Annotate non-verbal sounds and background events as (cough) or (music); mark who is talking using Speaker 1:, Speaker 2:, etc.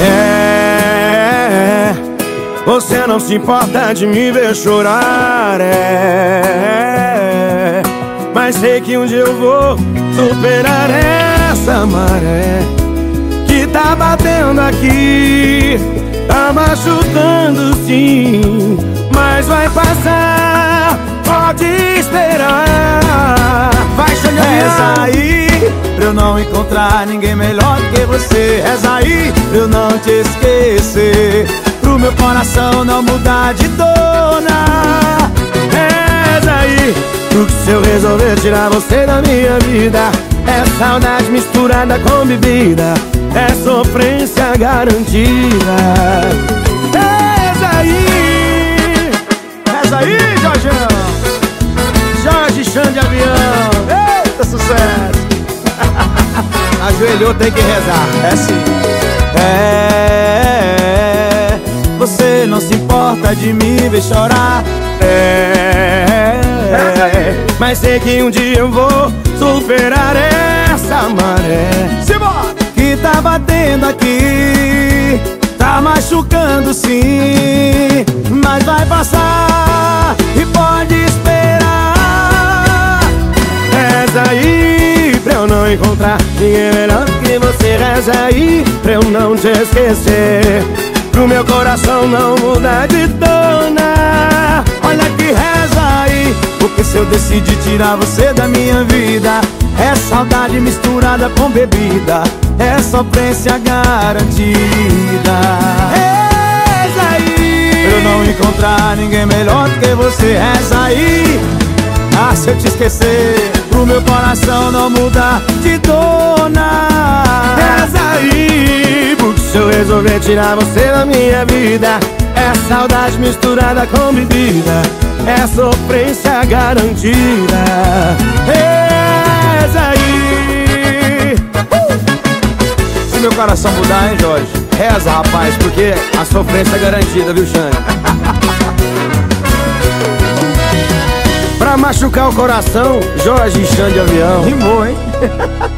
Speaker 1: É, você não se importa de me ver chorar, é. Mas sei que um dia eu vou superar essa maré que tá batendo aqui, tá machucando sim, mas vai passar, pode esperar.
Speaker 2: Eu não encontrar ninguém melhor que você. Reza aí eu não te esquecer. Pro meu coração não mudar de dona.
Speaker 1: Reza aí Porque se eu resolver tirar você da minha vida? É saudade misturada com bebida. É sofrência garantida Ajoelhou, tem que rezar.
Speaker 2: É sim. É Você não se importa de me ver chorar.
Speaker 1: É, Mas sei que um dia eu vou superar essa maré.
Speaker 2: Simbora! Que tá batendo aqui Tá machucando sim Mas vai passar
Speaker 1: eu não encontrar Ninguém melhor que você Reza aí pra eu não te esquecer. Pro meu coração não mudar de dona
Speaker 2: Olha que reza aí Porque se eu decidir tirar você da minha vida É saudade misturada com bebida É sofrência garantida. Reza aí. Pra eu não encontrar ninguém melhor que você Reza aí. Ah, se eu te esquecer Pro meu coração não mudar de dona
Speaker 1: Reza aí Porque se eu resolver tirar você da minha vida É saudade misturada com bebida É sofrência garantida Reza aí
Speaker 2: Se meu coração mudar, hein, Jorge? Reza, rapaz, porque a sofrência é garantida, viu, Xande? (laughs)
Speaker 1: Pra machucar o coração, Jorge Chão de Avião
Speaker 2: Rimou, hein? (laughs)